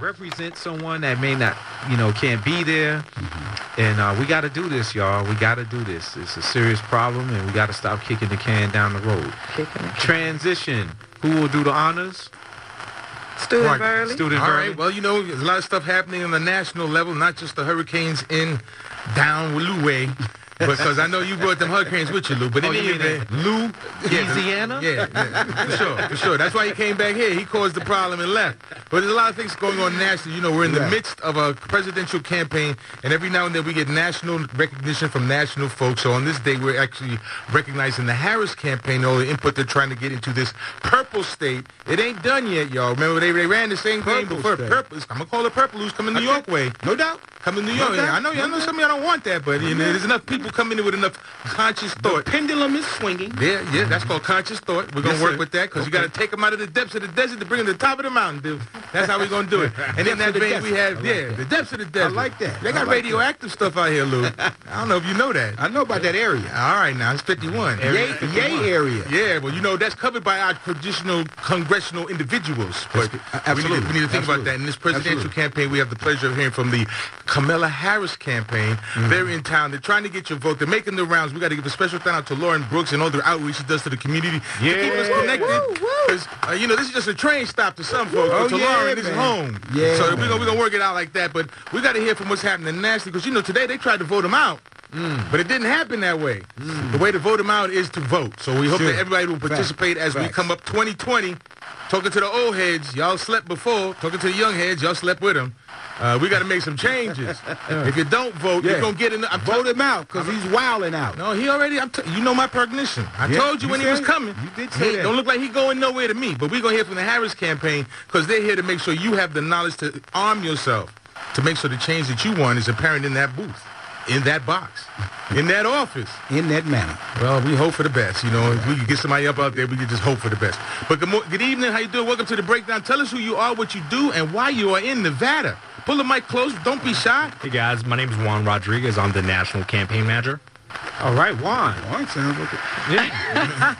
represent someone that may not, you know, can't be there. Mm-hmm. And uh, we got to do this, y'all. We got to do this. It's a serious problem, and we got to stop kicking the can down the road. Transition. Who will do the honors? Student right. Burley. Student All Burley. right. Well, you know, there's a lot of stuff happening on the national level, not just the hurricanes in down Woluwe because I know you brought them hurricanes with you, Lou. But oh, in any event, Lou, Louisiana? Yeah, yeah, for sure, for sure. That's why he came back here. He caused the problem and left. But there's a lot of things going on nationally. You know, we're in the yeah. midst of a presidential campaign, and every now and then we get national recognition from national folks. So on this day, we're actually recognizing the Harris campaign, all the input they're trying to get into this purple state. It ain't done yet, y'all. Remember, they, they ran the same purple game before. State. Purple. I'm going to call it purple who's coming New York way. No doubt. Coming New York. No yeah, I know, I know some of y'all don't want that, but you know, there's enough people coming in with enough conscious thought. The pendulum is swinging. Yeah, yeah, that's called conscious thought. We're gonna yes, work sir. with that because okay. you got to take them out of the depths of the desert to bring them to the top of the mountain, dude. That's how we're gonna do it. And in that vein, we have like yeah, that. the depths of the desert. I like that. They got like radioactive that. stuff out here, Lou. I don't know if you know that. I know about that area. All right, now it's 51. Yay, yay area. Yeah, well, you know that's covered by our traditional congressional individuals. But Absolutely. We need, we need to think Absolutely. about that. In this presidential Absolutely. campaign, we have the pleasure of hearing from the Kamala Harris campaign. Mm-hmm. They're in town. They're trying to get your vote. They're making the rounds. We got to give a special shout out to Lauren Brooks and all the outreach she does to the community. Yeah. To keep us connected. Because, uh, you know, this is just a train stop to some folks. Oh, but to yeah, Lauren, this is home. Yeah. So we're going to work it out like that. But we got to hear from what's happening nationally. Because, you know, today they tried to vote him out. Mm. But it didn't happen that way. Mm. The way to vote him out is to vote. So we hope sure. that everybody will participate as we come up 2020. Talking to the old heads, y'all slept before. Talking to the young heads, y'all slept with them. Uh, we got to make some changes. if you don't vote, yeah. you're gonna get in. I'm vote him out because he's wilding out. No, he already. I'm t- you know my prognition. I yeah, told you, you when he was coming. You did say he, that. Don't look like he going nowhere to me. But we're gonna hear from the Harris campaign because they're here to make sure you have the knowledge to arm yourself to make sure the change that you want is apparent in that booth in that box, in that office. In that manner. Well, we hope for the best. You know, if we could get somebody up out there, we could just hope for the best. But good, good evening. How you doing? Welcome to the breakdown. Tell us who you are, what you do, and why you are in Nevada. Pull the mic close. Don't be shy. Hey, guys. My name is Juan Rodriguez. I'm the National Campaign Manager. All right, Juan. Juan sounds like Yeah.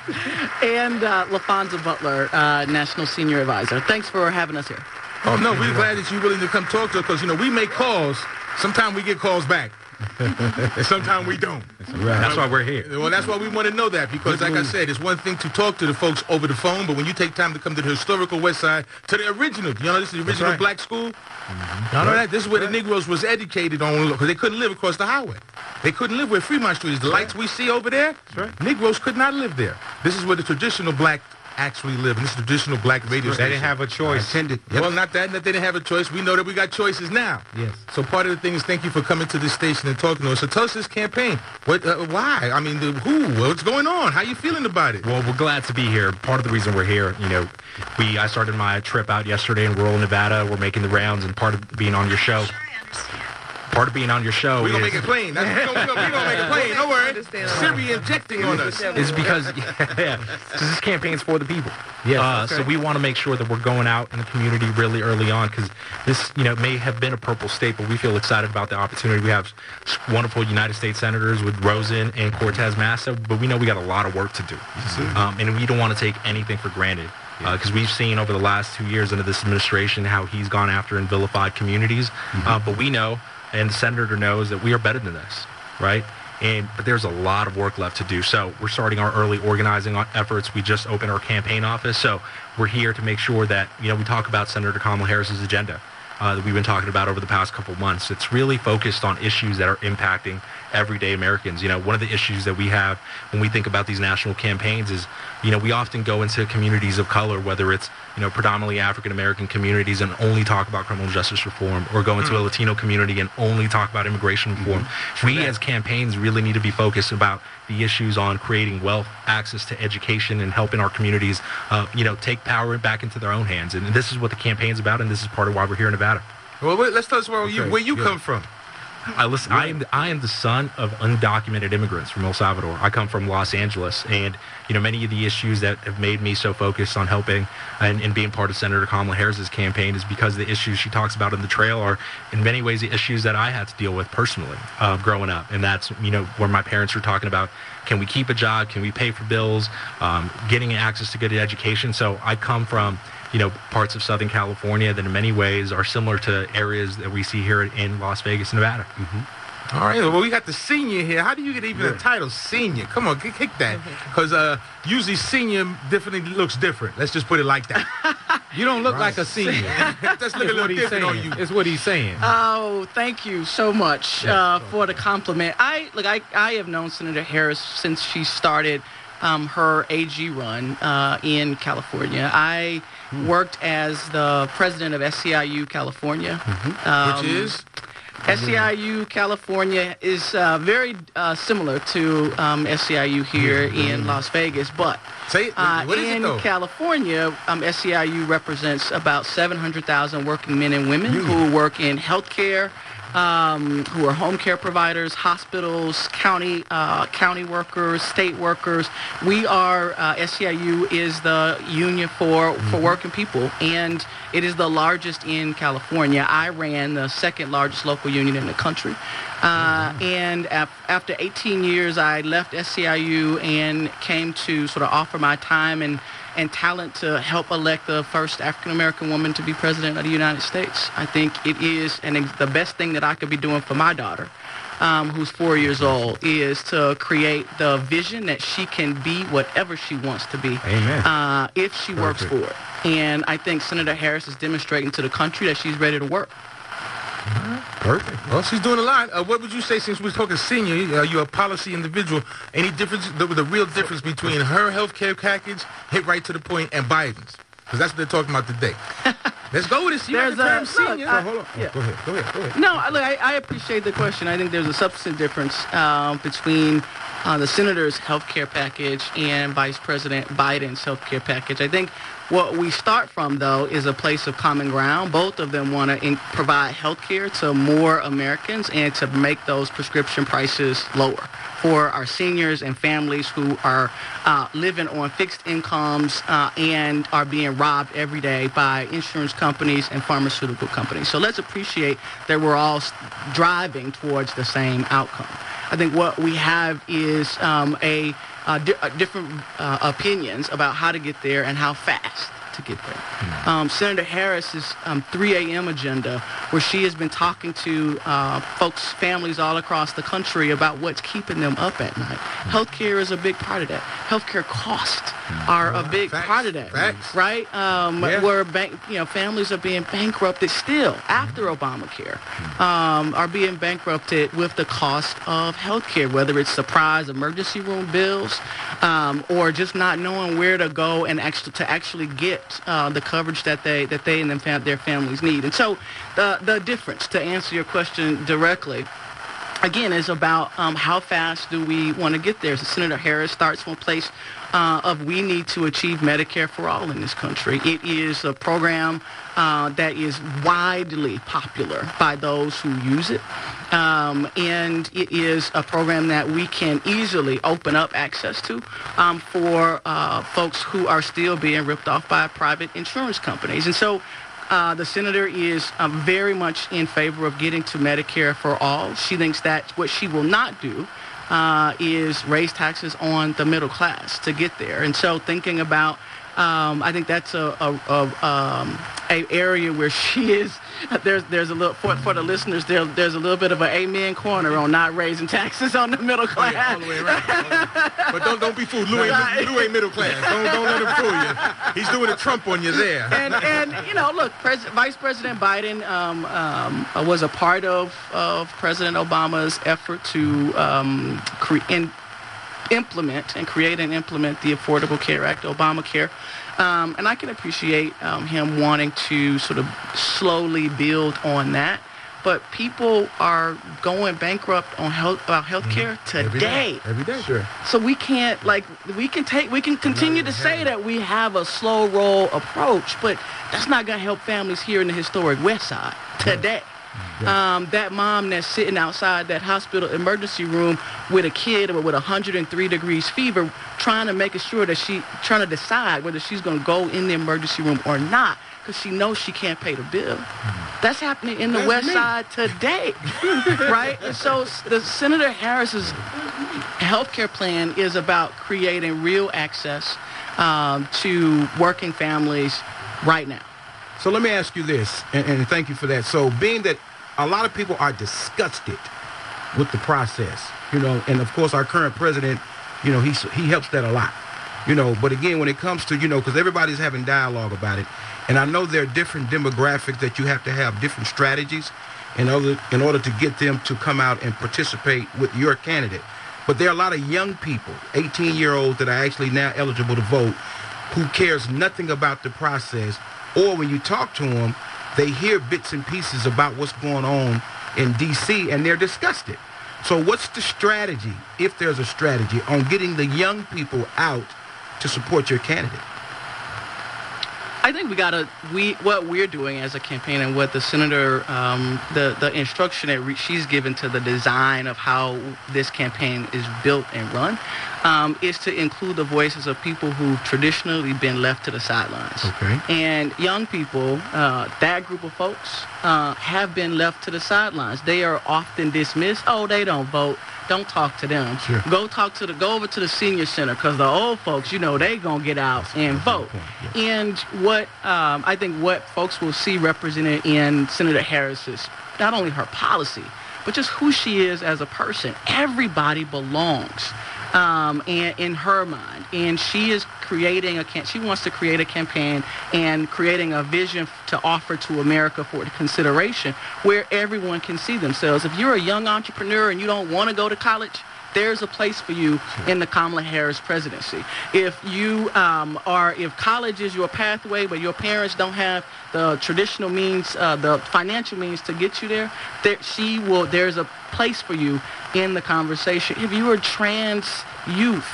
and uh, Laphonza Butler, uh, National Senior Advisor. Thanks for having us here. Oh, no, we're glad that you're willing to come talk to us because, you know, we make calls. Sometimes we get calls back. And sometimes we don't. Right. That's why we're here. Well, that's why we want to know that because, like I said, it's one thing to talk to the folks over the phone, but when you take time to come to the historical West Side, to the original, you know, this is the original right. black school. Mm-hmm. You know that? This is where right. the Negroes was educated on because they couldn't live across the highway. They couldn't live where Fremont Street is. The lights we see over there, Negroes could not live there. This is where the traditional black actually live. And this traditional black radio station. They didn't have a choice. Attended. Yep. Well, not that, that they didn't have a choice. We know that we got choices now. Yes. So part of the thing is thank you for coming to this station and talking to us. So tell us this campaign. What? Uh, why? I mean, the, who? What's going on? How you feeling about it? Well, we're glad to be here. Part of the reason we're here, you know, we I started my trip out yesterday in rural Nevada. We're making the rounds, and part of being on your show part of being on your show we're gonna make it plain. That's, we're, gonna, we're gonna make it plain. Don't worry. Siri injecting on us. Is because yeah, this campaign's for the people. Yeah. Uh, okay. So we want to make sure that we're going out in the community really early on because this, you know, may have been a purple state, but we feel excited about the opportunity. We have wonderful United States senators with Rosen and Cortez Masto, but we know we got a lot of work to do, um, and we don't want to take anything for granted because uh, we've seen over the last two years under this administration how he's gone after and vilified communities. Mm-hmm. Uh, but we know and the senator knows that we are better than this, right? And but there's a lot of work left to do. So we're starting our early organizing efforts. We just opened our campaign office, so we're here to make sure that you know we talk about Senator Kamala Harris's agenda uh, that we've been talking about over the past couple months. It's really focused on issues that are impacting everyday Americans. You know, one of the issues that we have when we think about these national campaigns is, you know, we often go into communities of color, whether it's, you know, predominantly African American communities and only talk about criminal justice reform or go into mm. a Latino community and only talk about immigration reform. Mm-hmm. We as campaigns really need to be focused about the issues on creating wealth, access to education, and helping our communities, uh, you know, take power back into their own hands. And this is what the campaign's about, and this is part of why we're here in Nevada. Well, wait, let's tell us where okay. you where you come from. I listen. I am the, I am the son of undocumented immigrants from El Salvador. I come from Los Angeles, and you know many of the issues that have made me so focused on helping and, and being part of Senator Kamala Harris's campaign is because the issues she talks about in the trail are in many ways the issues that I had to deal with personally uh, growing up, and that's you know where my parents were talking about can we keep a job, can we pay for bills, um, getting access to good education. So I come from you know, parts of Southern California that in many ways are similar to areas that we see here in Las Vegas, Nevada. All right, well, we got the senior here. How do you get even the title senior? Come on, kick, kick that. Because uh, usually senior definitely looks different. Let's just put it like that. You don't look like a senior. That's looking a little what different on you. It's what he's saying. Oh, thank you so much uh, for the compliment. I look, I, I have known Senator Harris since she started um, her AG run uh, in California. I worked as the president of SEIU California, um, Which is? SEIU California is uh, very uh, similar to um, SEIU here in Las Vegas, but Say uh, what is in. California, um, SEIU represents about 700,000 working men and women who work in healthcare, um, who are home care providers, hospitals, county uh, county workers, state workers. We are uh, SEIU is the union for for working people, and it is the largest in California. I ran the second largest local union in the country. Uh, and af- after 18 years, I left SEIU and came to sort of offer my time and, and talent to help elect the first African American woman to be president of the United States. I think it is and ex- the best thing that I could be doing for my daughter, um, who's four years old, is to create the vision that she can be whatever she wants to be Amen. uh, if she works for it. And I think Senator Harris is demonstrating to the country that she's ready to work. Perfect. Well, she's doing a lot. Uh, what would you say since we're talking senior? Uh, you're a policy individual. Any difference, the, the real difference between her health care package, hit right to the point, and Biden's? Because that's what they're talking about today. Let's go with this. You There's a- senior. I- hold on. yeah. Go ahead. Go ahead. Go ahead. No, look, I, I appreciate the question. I think there's a substantive difference um, between uh, the senator's health care package and Vice President Biden's health care package. I think what we start from, though, is a place of common ground. Both of them want to provide health care to more Americans and to make those prescription prices lower for our seniors and families who are uh, living on fixed incomes uh, and are being robbed every day by insurance companies and pharmaceutical companies. So let's appreciate that we're all driving towards the same outcome. I think what we have is um, a, uh, di- uh, different uh, opinions about how to get there and how fast to get there. Um, Senator Harris's um, 3 a.m. agenda, where she has been talking to uh, folks, families all across the country about what's keeping them up at night. Healthcare is a big part of that. Healthcare costs are a big Facts. part of that, Facts. right? Um, Yeah. Where bank, you know, families are being bankrupted still after Obamacare, um, are being bankrupted with the cost of healthcare, whether it's surprise emergency room bills um, or just not knowing where to go and actually to actually get uh, the coverage that they that they and their families need. And so, the the difference to answer your question directly again, is about um, how fast do we want to get there. So Senator Harris starts from a place uh, of we need to achieve Medicare for all in this country. It is a program uh, that is widely popular by those who use it. Um, and it is a program that we can easily open up access to um, for uh, folks who are still being ripped off by private insurance companies. And so uh, the senator is uh, very much in favor of getting to Medicare for all. She thinks that what she will not do uh, is raise taxes on the middle class to get there. And so thinking about, um, I think that's a, a, a, um, a area where she is. There's there's a little for, for the listeners there there's a little bit of an amen corner on not raising taxes on the middle Oh, class. yeah, all the way around. but don't don't be fooled. Lou ain't, Lou ain't middle class. Don't don't let him fool you. He's doing a Trump on you there. and and you know, look, Pres- Vice President Biden um, um, was a part of of President Obama's effort to um, cre- in, implement and create and implement the Affordable Care Act, Obamacare. Um, and I can appreciate um, him wanting to sort of slowly build on that. But people are going bankrupt on health about health care Every today. Every day. Sure. So we can't like we can take we can continue to say that we have a slow roll approach, but that's not gonna help families here in the historic West Side today. Um, that mom that's sitting outside that hospital emergency room with a kid with 103 degrees fever, trying to make sure that she trying to decide whether she's gonna go in the emergency room or not, because she knows she can't pay the bill. That's happening in the That's West me. Side today, right? And so the Senator Harris's healthcare plan is about creating real access um, to working families right now. So let me ask you this, and, and thank you for that. So being that a lot of people are disgusted with the process, you know, and of course our current president, you know, he he helps that a lot, you know. But again, when it comes to you know, because everybody's having dialogue about it, and I know there are different demographics that you have to have different strategies in order in order to get them to come out and participate with your candidate. But there are a lot of young people, 18 year olds that are actually now eligible to vote, who cares nothing about the process, or when you talk to them, they hear bits and pieces about what's going on in D.C. and they're disgusted. So what's the strategy, if there's a strategy, on getting the young people out to support your candidate? I think we gotta we what we're doing as a campaign and what the senator um, the the instruction that re- she's given to the design of how this campaign is built and run um, is to include the voices of people who've traditionally been left to the sidelines. Okay. And young people, uh, that group of folks, uh, have been left to the sidelines. They are often dismissed. Oh, they don't vote don't talk to them. Sure. Go talk to the go over to the senior center because the old folks, you know, they gonna get out That's and vote. Yeah. And what um, I think what folks will see represented in Senator Harris's not only her policy, but just who she is as a person. Everybody belongs um, and in her mind. And she is creating a she wants to create a campaign and creating a vision to offer to America for consideration where everyone can see themselves. If you're a young entrepreneur and you don't want to go to college, there's a place for you in the Kamala Harris presidency. If you um, are, if college is your pathway, but your parents don't have the traditional means, uh, the financial means to get you there, there, she will. There's a place for you in the conversation. If you are trans youth,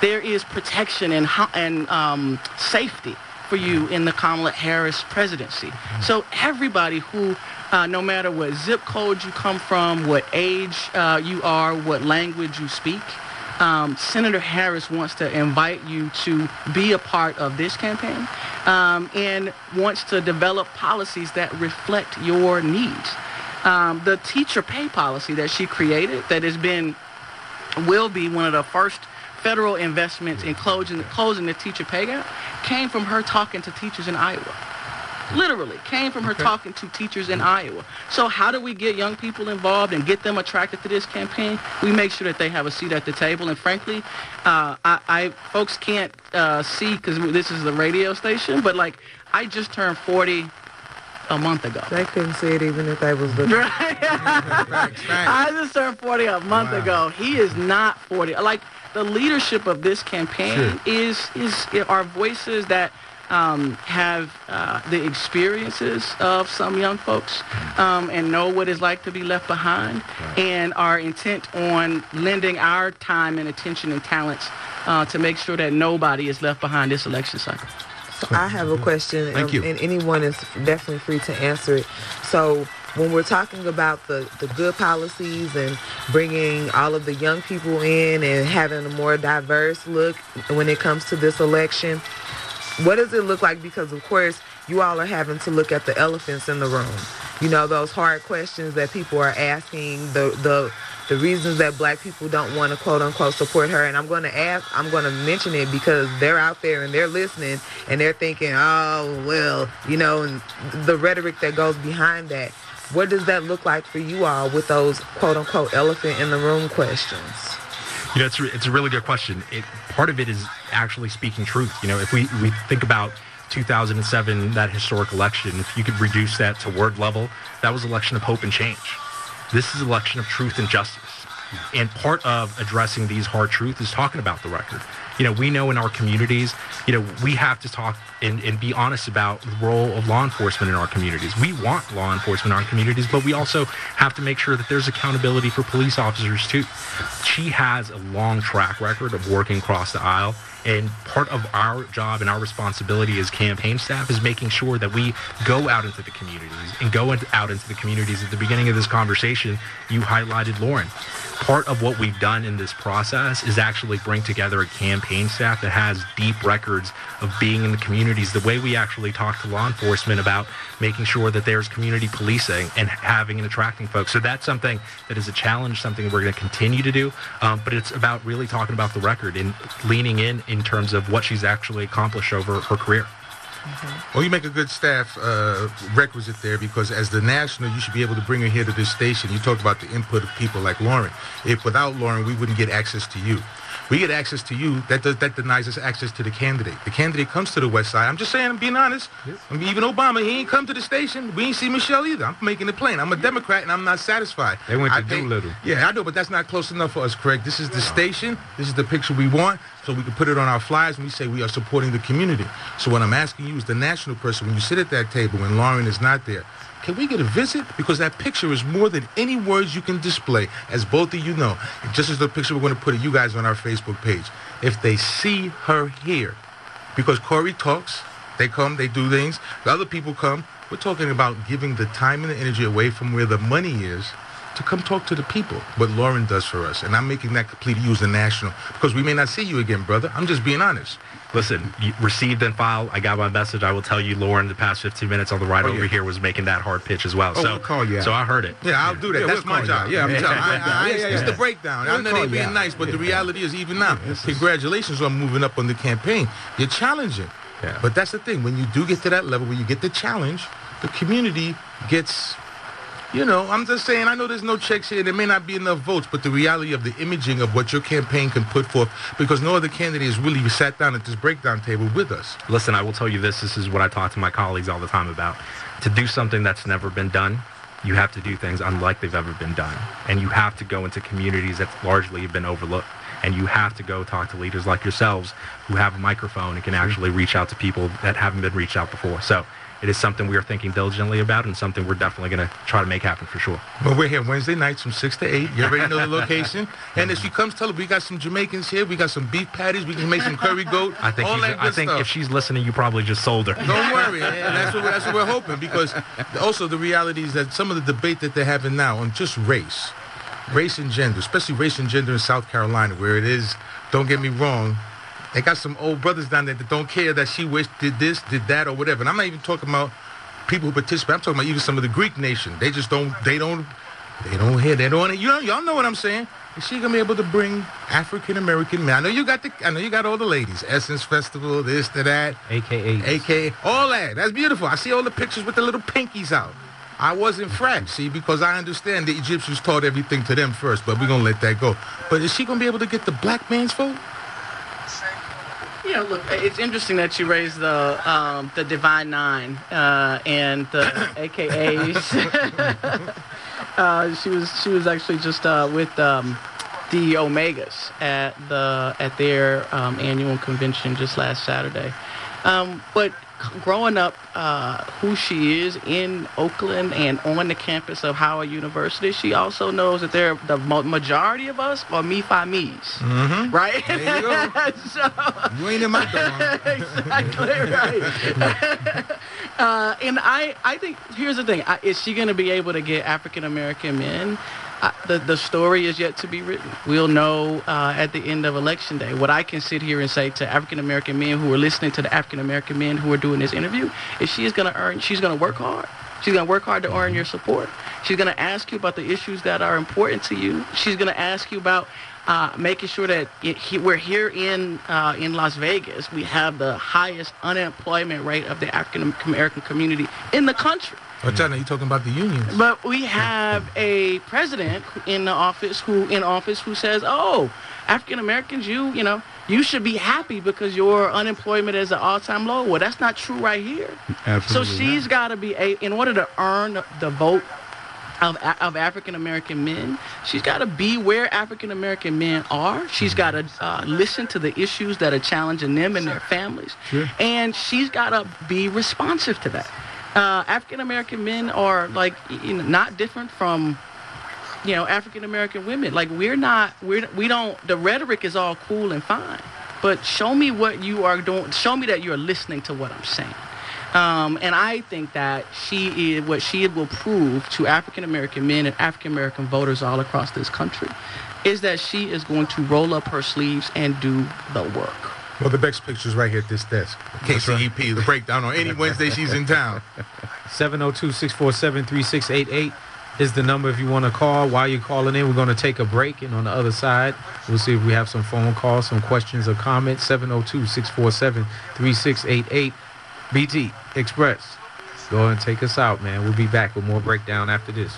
there is protection and and um, safety for you in the Kamala Harris presidency. So everybody who uh, no matter what zip code you come from, what age uh, you are, what language you speak. Um, Senator Harris wants to invite you to be a part of this campaign um, and wants to develop policies that reflect your needs. Um, the teacher pay policy that she created that has been, will be one of the first federal investments in closing, closing the teacher pay gap came from her talking to teachers in Iowa. Literally came from her okay. talking to teachers in Iowa. So how do we get young people involved and get them attracted to this campaign? We make sure that they have a seat at the table. And frankly, uh, I, I, folks can't uh, see because this is the radio station, but like I just turned 40 a month ago. They couldn't see it even if they was looking. Right. I just turned 40 a month wow. ago. He is not 40. Like the leadership of this campaign sure. is is our voices that um, have uh, the experiences of some young folks um, and know what it's like to be left behind right. and are intent on lending our time and attention and talents uh, to make sure that nobody is left behind this election cycle. So I have a question, Thank um, you. and anyone is definitely free to answer it. So when we're talking about the, the good policies and bringing all of the young people in and having a more diverse look when it comes to this election, what does it look like? Because of course, you all are having to look at the elephants in the room. You know, those hard questions that people are asking, the the the reasons that black people don't want to quote unquote support her. And I'm going to ask, I'm going to mention it because they're out there and they're listening and they're thinking, oh, well, you know, the rhetoric that goes behind that. What does that look like for you all with those quote unquote elephant in the room questions? You know, it's, it's a really good question. It, part of it is actually speaking truth. You know, if we, we think about 2007, that historic election, if you could reduce that to word level, that was election of hope and change. This is election of truth and justice. And part of addressing these hard truths is talking about the record. You know, we know in our communities, you know, we have to talk and, and be honest about the role of law enforcement in our communities. We want law enforcement in our communities, but we also have to make sure that there's accountability for police officers too. She has a long track record of working across the aisle and part of our job and our responsibility as campaign staff is making sure that we go out into the communities and go out into the communities. At the beginning of this conversation, you highlighted Lauren. Part of what we've done in this process is actually bring together a campaign staff that has deep records of being in the communities. The way we actually talk to law enforcement about making sure that there's community policing and having and attracting folks. So that's something that is a challenge, something we're going to continue to do. Um, but it's about really talking about the record and leaning in in terms of what she's actually accomplished over her career. Well, you make a good staff uh, requisite there because as the national, you should be able to bring her here to this station. You talked about the input of people like Lauren. If without Lauren, we wouldn't get access to you. We get access to you. That does that denies us access to the candidate. The candidate comes to the West Side. I'm just saying. I'm being honest. I mean, even Obama, he ain't come to the station. We ain't see Michelle either. I'm making it plain. I'm a Democrat and I'm not satisfied. They went to I think- Doolittle. Yeah, I know, but that's not close enough for us, Craig. This is the station. This is the picture we want, so we can put it on our flyers and we say we are supporting the community. So what I'm asking you is the national person, when you sit at that table when Lauren is not there, can we get a visit? Because that picture is more than any words you can display, as both of you know. Just as the picture we're going to put of you guys on our Facebook page. If they see her here, because Corey talks, they come, they do things. The other people come. We're talking about giving the time and the energy away from where the money is to come talk to the people. What Lauren does for us, and I'm making that complete use the national because we may not see you again, brother. I'm just being honest. Listen, received and filed. I got my message. I will tell you, Lauren, the past 15 minutes on the ride Oh, over yeah. here was making that hard pitch as well. Oh, so, we'll call you out. so I heard it. Yeah, I'll do that. Yeah, That's we'll my job. Yeah, I'm telling- I- I- yeah, it's, the breakdown. I We'll know they you being out. nice, but the reality is even now. Congratulations on moving up on the campaign. You're challenging. Yeah. But that's the thing. When you do get to that level where you get the challenge, the community gets you know, I'm just saying, I know there's no checks here. There may not be enough votes, but the reality of the imaging of what your campaign can put forth, because no other candidate has really sat down at this breakdown table with us. Listen, I will tell you this. This is what I talk to my colleagues all the time about. To do something that's never been done, you have to do things unlike they've ever been done. And you have to go into communities that largely have been overlooked. And you have to go talk to leaders like yourselves who have a microphone and can actually reach out to people that haven't been reached out before. So it is something we are thinking diligently about and something we're definitely going to try to make happen for sure. Well, we're here Wednesday nights from 6 to 8. You already know the location. And if she comes, tell her we got some Jamaicans here. We got some beef patties. We can make some curry goat. I think, all that I think stuff. if she's listening, you probably just sold her. Don't worry. And that's what, that's what we're hoping because also the reality is that some of the debate that they're having now on just race, race and gender, especially race and gender in South Carolina, where it is, don't get me wrong, they got some old brothers down there that don't care that she wished did this, did that, or whatever. And I'm not even talking about people who participate. I'm talking about even some of the Greek nation. They just don't, they don't, they don't hear, they don't, you know, y'all know what I'm saying. Is she gonna be able to bring African American men? I know you got the, I know you got all the ladies, Essence Festival, this, to that. AKA. AK, all that. That's beautiful. I see all the pictures with the little pinkies out. I wasn't fracked, see, because I understand the Egyptians taught everything to them first, but we're going to let that go. But is she going to be able to get the black man's vote? You know, look, it's interesting that you raised the um, the Divine Nine uh, and the AKAs. uh, she was she was actually just uh, with um, the Omegas at the at their um, annual convention just last Saturday. Um, but growing up, uh, who she is in Oakland and on the campus of Howard University, she also knows that there the majority of us are me fi me's, Mm-hmm. right? There you go. so, You ain't in my exactly right. uh, and I, I think here's the thing: I, is she going to be able to get African American men? The the story is yet to be written. We'll know uh, at the end of election day. What I can sit here and say to African American men who are listening to the African American men who are doing this interview is she is going to earn. She's going to work hard. She's going to work hard to earn your support. She's going to ask you about the issues that are important to you. She's going to ask you about uh, making sure that it, he, we're here in uh, in Las Vegas. We have the highest unemployment rate of the African American community in the country. Oh, China, you talking about the unions? But we have a president in the office who in office who says, "Oh, African Americans, you you know." You should be happy because your unemployment is at all-time low. Well, that's not true right here. Absolutely So she's got to be a in order to earn the vote of, of African American men. She's got to be where African American men are. She's got to uh, listen to the issues that are challenging them and their families, Sure. and she's got to be responsive to that. Uh, African American men are like you know, not different from you know African American women. Like we're not we're we don't the rhetoric is all cool and fine, but show me what you are doing. Show me that you're listening to what I'm saying. Um, and I think that she is what she will prove to African American men and African American voters all across this country is that she is going to roll up her sleeves and do the work. Well, the best picture's right here at this desk. KCEP, the breakdown on any Wednesday she's in town. 702-647-3688 is the number if you want to call. While you're calling in, we're going to take a break, and on the other side, we'll see if we have some phone calls, some questions or comments. 702-647-3688. BT Express. Go ahead and take us out, man. We'll be back with more breakdown after this.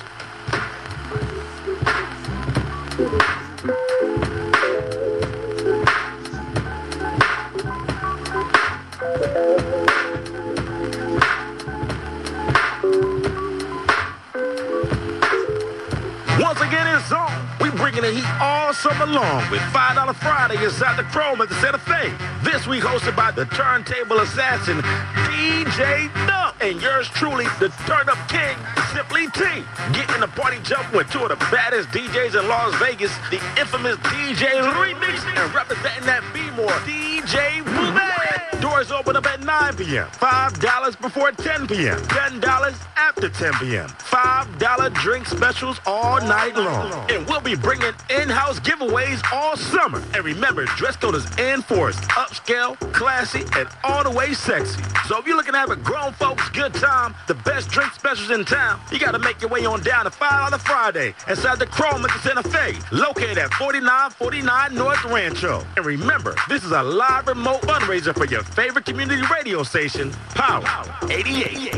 We bringing the heat all summer long with $5 Friday inside the Chrome at the Santa Fe. This week hosted by the turntable assassin, DJ Dub, and yours truly, the turn up king, Simply T. Getting the party jumping with two of the baddest DJs in Las Vegas, the infamous DJ Remix, and representing that B-more, DJ Boubet. Doors open up at 9 p.m. $5 before 10 p.m. $10 after 10 p.m. $5 drink specials all night long. And we'll be bringing in-house giveaways all summer. And remember, dress code is enforced, upscale, classy, and all the way sexy. So if you're looking to have a grown folks good time, the best drink specials in town, you got to make your way on down to $5 Friday inside the Chrome at the Santa Fe, located at 4949 North Rancho. And remember, this is a live remote fundraiser for your favorite community radio station, Power 88.